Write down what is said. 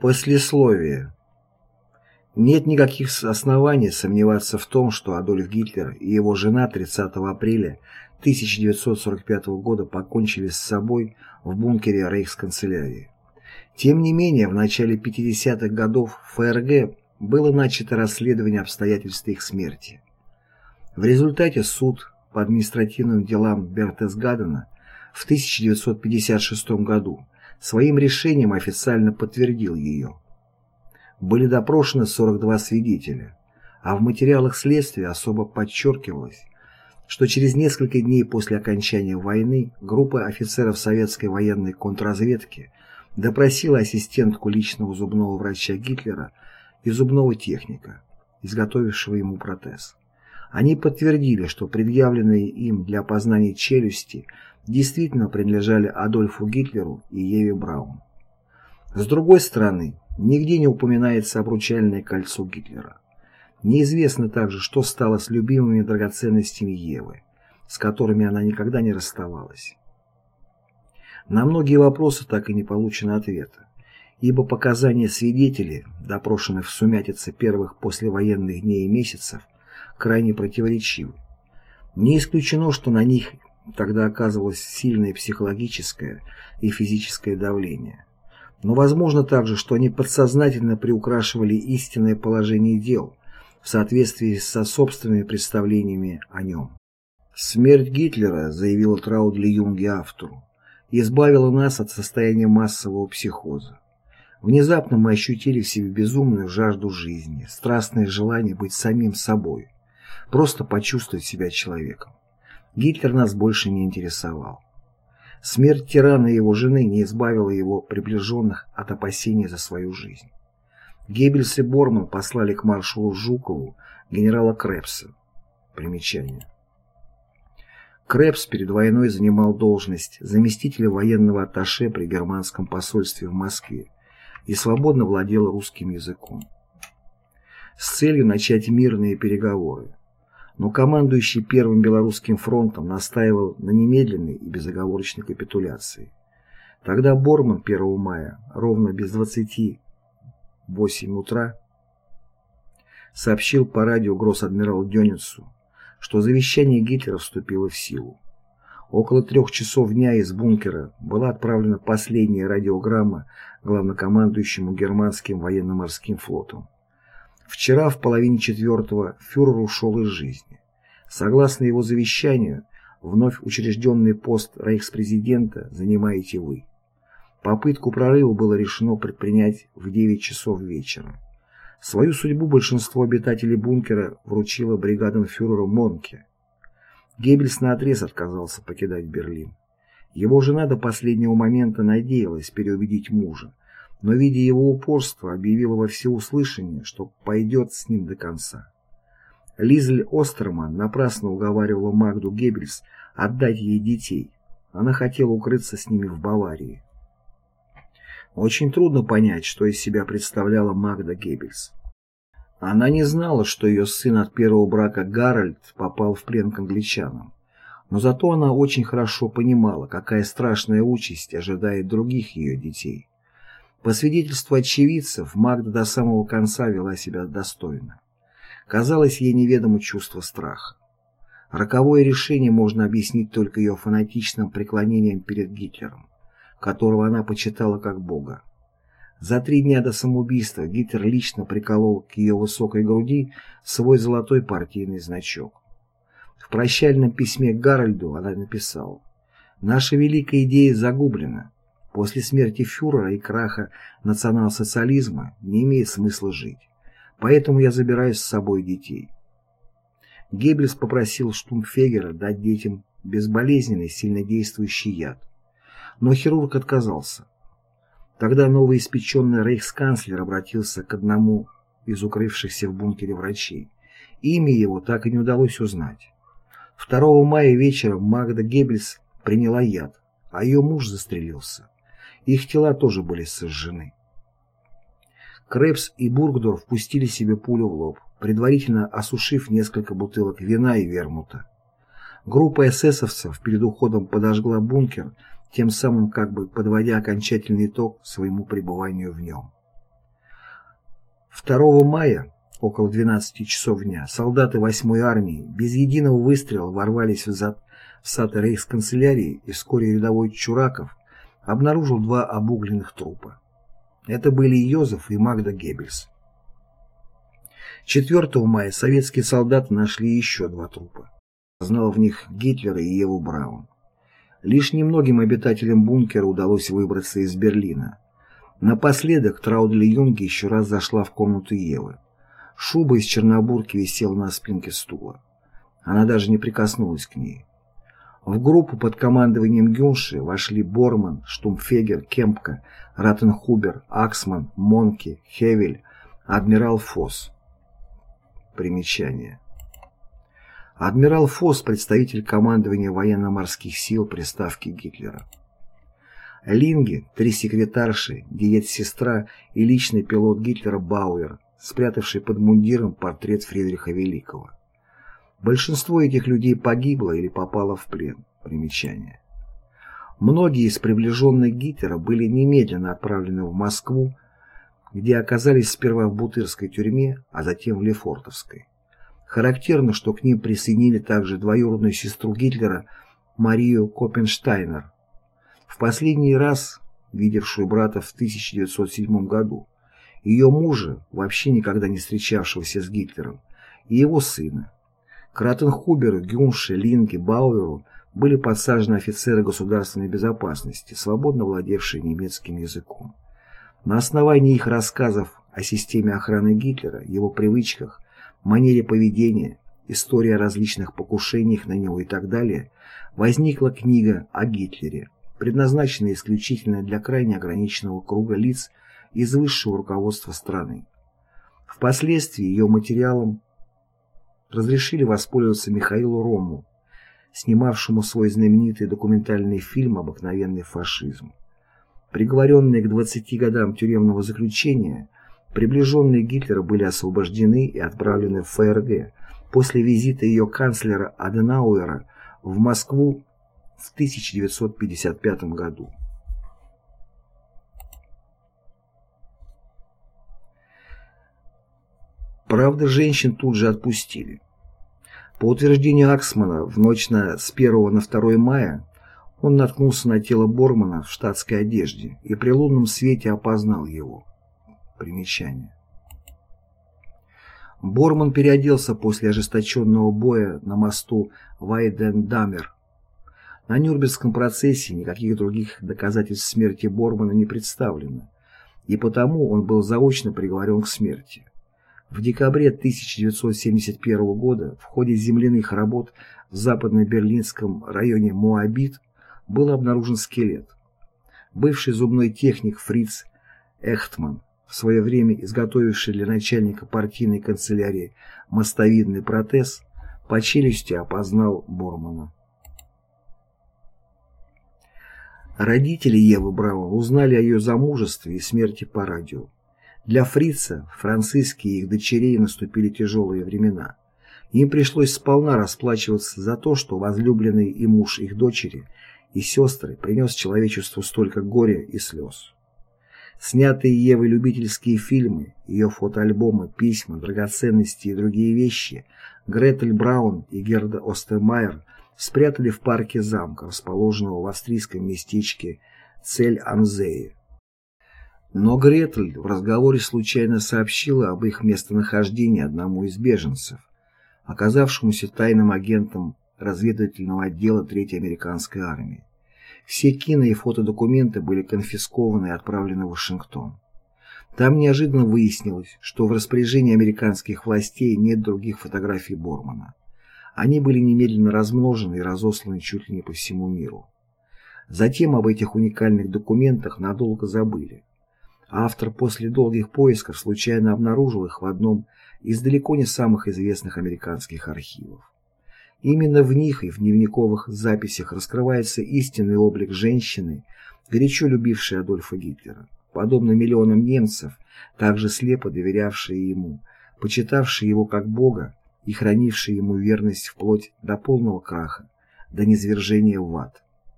Послесловие. Нет никаких оснований сомневаться в том, что Адольф Гитлер и его жена 30 апреля 1945 года покончили с собой в бункере рейхсканцелярии. Тем не менее, в начале 50-х годов ФРГ было начато расследование обстоятельств их смерти. В результате суд по административным делам Бертесгадена в 1956 году своим решением официально подтвердил ее. Были допрошены 42 свидетеля, а в материалах следствия особо подчеркивалось, что через несколько дней после окончания войны группа офицеров советской военной контрразведки допросила ассистентку личного зубного врача Гитлера и зубного техника, изготовившего ему протез. Они подтвердили, что предъявленные им для опознания челюсти действительно принадлежали Адольфу Гитлеру и Еве Браун. С другой стороны, нигде не упоминается обручальное кольцо Гитлера. Неизвестно также, что стало с любимыми драгоценностями Евы, с которыми она никогда не расставалась. На многие вопросы так и не получено ответа, ибо показания свидетелей, допрошенных в сумятице первых послевоенных дней и месяцев, крайне противоречивы. Не исключено, что на них Тогда оказывалось сильное психологическое и физическое давление. Но возможно также, что они подсознательно приукрашивали истинное положение дел в соответствии со собственными представлениями о нем. «Смерть Гитлера», — заявила Траудли Юнги автору, «избавила нас от состояния массового психоза. Внезапно мы ощутили в себе безумную жажду жизни, страстное желание быть самим собой, просто почувствовать себя человеком. Гитлер нас больше не интересовал. Смерть тирана и его жены не избавила его приближенных от опасений за свою жизнь. Геббельс и Борман послали к маршалу Жукову генерала Крепса. Примечание. Крепс перед войной занимал должность заместителя военного атташе при германском посольстве в Москве и свободно владел русским языком. С целью начать мирные переговоры но командующий Первым Белорусским фронтом настаивал на немедленной и безоговорочной капитуляции. Тогда Борман 1 мая, ровно без 28 утра, сообщил по радио гросс-адмиралу Дёницу, что завещание Гитлера вступило в силу. Около трех часов дня из бункера была отправлена последняя радиограмма главнокомандующему германским военно-морским флотом. Вчера в половине четвертого фюрер ушел из жизни. Согласно его завещанию, вновь учрежденный пост рейхспрезидента занимаете вы. Попытку прорыва было решено предпринять в 9 часов вечера. Свою судьбу большинство обитателей бункера вручило бригадам фюреру Монке. Геббельс наотрез отказался покидать Берлин. Его жена до последнего момента надеялась переубедить мужа, но, видя его упорство, объявила во всеуслышание, что пойдет с ним до конца. Лизель Остерман напрасно уговаривала Магду Геббельс отдать ей детей. Она хотела укрыться с ними в Баварии. Очень трудно понять, что из себя представляла Магда Геббельс. Она не знала, что ее сын от первого брака Гарольд попал в плен к англичанам. Но зато она очень хорошо понимала, какая страшная участь ожидает других ее детей. По свидетельству очевидцев, Магда до самого конца вела себя достойно. Казалось, ей неведомо чувство страха. Роковое решение можно объяснить только ее фанатичным преклонением перед Гитлером, которого она почитала как бога. За три дня до самоубийства Гитлер лично приколол к ее высокой груди свой золотой партийный значок. В прощальном письме Гарольду она написала «Наша великая идея загублена. После смерти фюрера и краха национал-социализма не имеет смысла жить. Поэтому я забираю с собой детей. Геббельс попросил Штумфегера дать детям безболезненный, сильнодействующий яд. Но хирург отказался. Тогда новоиспеченный рейхсканцлер обратился к одному из укрывшихся в бункере врачей. Имя его так и не удалось узнать. 2 мая вечером Магда Геббельс приняла яд, а ее муж застрелился. Их тела тоже были сожжены. Крепс и Бургдорф пустили себе пулю в лоб, предварительно осушив несколько бутылок вина и вермута. Группа эсэсовцев перед уходом подожгла бункер, тем самым как бы подводя окончательный итог своему пребыванию в нем. 2 мая, около 12 часов дня, солдаты 8-й армии без единого выстрела ворвались в, зад, в сад рейхсканцелярии и вскоре рядовой Чураков обнаружил два обугленных трупа. Это были Йозеф и Магда Геббельс. 4 мая советские солдаты нашли еще два трупа. Знал в них Гитлера и Еву Браун. Лишь немногим обитателям бункера удалось выбраться из Берлина. Напоследок Траудли Юнги еще раз зашла в комнату Евы. Шуба из чернобурки висела на спинке стула. Она даже не прикоснулась к ней. В группу под командованием Гюнши вошли Борман, Штумфегер, Кемпка, Ратенхубер, Аксман, Монки, Хевель, адмирал Фосс. Примечание. Адмирал Фосс – представитель командования военно-морских сил приставки Гитлера. Линги, три секретарши, диет-сестра и личный пилот Гитлера Бауэр, спрятавший под мундиром портрет Фридриха Великого. Большинство этих людей погибло или попало в плен. Примечание. Многие из приближенных Гитлера были немедленно отправлены в Москву, где оказались сперва в Бутырской тюрьме, а затем в Лефортовской. Характерно, что к ним присоединили также двоюродную сестру Гитлера Марию Копенштайнер, в последний раз видевшую брата в 1907 году, ее мужа, вообще никогда не встречавшегося с Гитлером, и его сына. Кратенхуберу, Гюнше, Линке, Бауэру были подсажены офицеры государственной безопасности, свободно владевшие немецким языком. На основании их рассказов о системе охраны Гитлера, его привычках, манере поведения, истории о различных покушениях на него и так далее, возникла книга о Гитлере, предназначенная исключительно для крайне ограниченного круга лиц из высшего руководства страны. Впоследствии ее материалом разрешили воспользоваться Михаилу Рому, снимавшему свой знаменитый документальный фильм «Обыкновенный фашизм». Приговоренные к 20 годам тюремного заключения, приближенные Гитлера были освобождены и отправлены в ФРГ после визита ее канцлера Аденауэра в Москву в 1955 году. Правда, женщин тут же отпустили. По утверждению Аксмана, в ночь на, с 1 на 2 мая он наткнулся на тело Бормана в штатской одежде и при лунном свете опознал его. Примечание. Борман переоделся после ожесточенного боя на мосту Вайдендамер. На Нюрнбергском процессе никаких других доказательств смерти Бормана не представлено, и потому он был заочно приговорен к смерти. В декабре 1971 года в ходе земляных работ в западно-берлинском районе Моабит был обнаружен скелет. Бывший зубной техник Фриц Эхтман, в свое время изготовивший для начальника партийной канцелярии мостовидный протез, по челюсти опознал Бормана. Родители Евы Браун узнали о ее замужестве и смерти по радио. Для Фрица, Франциски и их дочерей наступили тяжелые времена. Им пришлось сполна расплачиваться за то, что возлюбленный и муж их дочери и сестры принес человечеству столько горя и слез. Снятые Евой любительские фильмы, ее фотоальбомы, письма, драгоценности и другие вещи Гретель Браун и Герда Остермайер спрятали в парке замка, расположенного в австрийском местечке Цель-Анзее. Но Гретель в разговоре случайно сообщила об их местонахождении одному из беженцев, оказавшемуся тайным агентом разведывательного отдела Третьей американской армии. Все кино- и фотодокументы были конфискованы и отправлены в Вашингтон. Там неожиданно выяснилось, что в распоряжении американских властей нет других фотографий Бормана. Они были немедленно размножены и разосланы чуть ли не по всему миру. Затем об этих уникальных документах надолго забыли. Автор после долгих поисков случайно обнаружил их в одном из далеко не самых известных американских архивов. Именно в них и в дневниковых записях раскрывается истинный облик женщины, горячо любившей Адольфа Гитлера, подобно миллионам немцев, также слепо доверявшие ему, почитавшие его как Бога и хранившие ему верность вплоть до полного краха, до низвержения в ад.